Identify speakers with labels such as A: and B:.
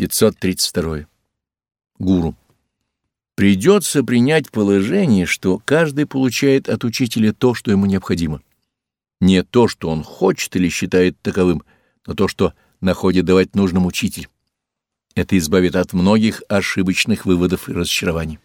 A: 532. Гуру. Придется принять положение, что каждый получает от учителя то, что ему необходимо. Не то, что он хочет или считает таковым, но то, что находит давать нужным учитель. Это избавит от многих ошибочных выводов и разочарований.